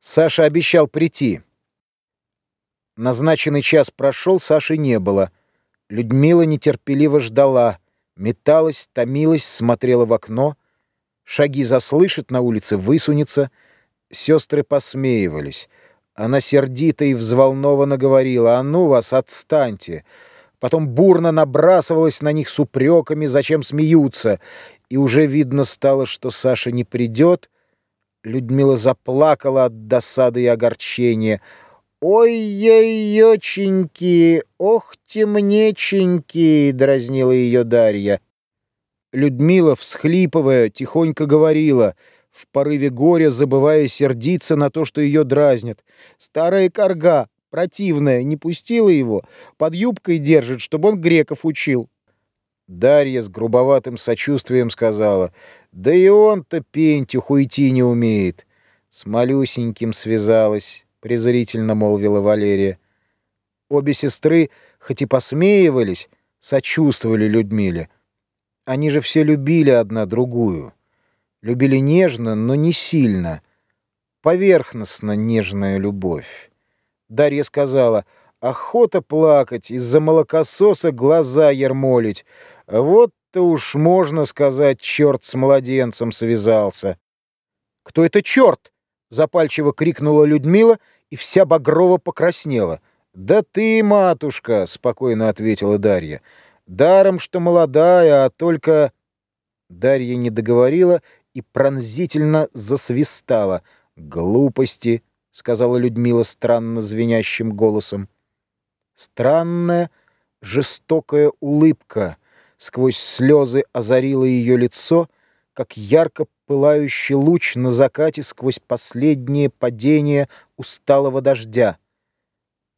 Саша обещал прийти. Назначенный час прошел, Саши не было. Людмила нетерпеливо ждала, металась, томилась, смотрела в окно. Шаги заслышит, на улице высунется. Сестры посмеивались. Она сердито и взволнованно говорила, «А ну вас, отстаньте!» Потом бурно набрасывалась на них с упреками, зачем смеются. И уже видно стало, что Саша не придет, Людмила заплакала от досады и огорчения. «Ой-ой-оченьки! Ох, темнеченьки!» — дразнила ее Дарья. Людмила, всхлипывая, тихонько говорила, в порыве горя забывая сердиться на то, что ее дразнят. «Старая корга, противная, не пустила его, под юбкой держит, чтобы он греков учил». Дарья с грубоватым сочувствием сказала, «Да и он-то пентюх уйти не умеет». С малюсеньким связалась, презрительно молвила Валерия. Обе сестры, хоть и посмеивались, сочувствовали Людмиле. Они же все любили одна другую. Любили нежно, но не сильно. Поверхностно нежная любовь. Дарья сказала, охота плакать, из-за молокососа глаза ермолить, вот-то уж можно сказать, черт с младенцем связался. «Кто это черт?» — запальчиво крикнула Людмила, и вся Багрова покраснела. «Да ты, матушка!» — спокойно ответила Дарья. «Даром, что молодая, а только...» Дарья не договорила и пронзительно засвистала. «Глупости!» — сказала Людмила странно звенящим голосом. Странная, жестокая улыбка сквозь слезы озарило ее лицо, как ярко пылающий луч на закате сквозь последнее падение усталого дождя.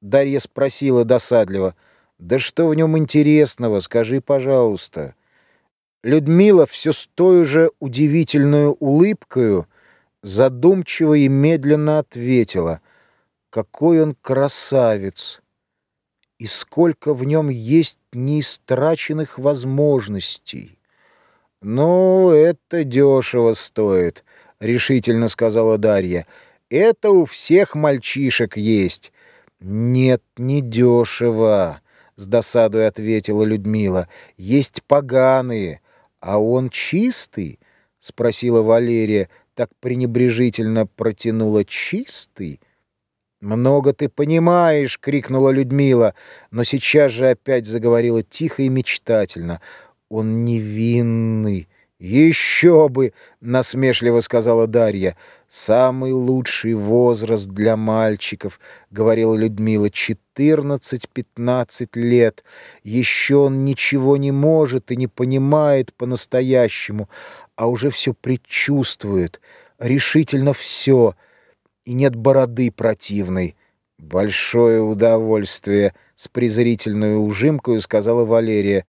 Дарья спросила досадливо, «Да что в нем интересного, скажи, пожалуйста». Людмила все с той же удивительную улыбкою задумчиво и медленно ответила, «Какой он красавец!» И сколько в нем есть неистраченных возможностей. «Ну, это дешево стоит», — решительно сказала Дарья. «Это у всех мальчишек есть». «Нет, не дешево», — с досадой ответила Людмила. «Есть поганые, а он чистый?» — спросила Валерия, так пренебрежительно протянула «чистый». «Много ты понимаешь!» — крикнула Людмила, но сейчас же опять заговорила тихо и мечтательно. «Он невинный!» «Еще бы!» — насмешливо сказала Дарья. «Самый лучший возраст для мальчиков», — говорила Людмила, — «четырнадцать-пятнадцать лет. Еще он ничего не может и не понимает по-настоящему, а уже все предчувствует, решительно все» и нет бороды противной. Большое удовольствие, с презрительной ужимкой сказала Валерия.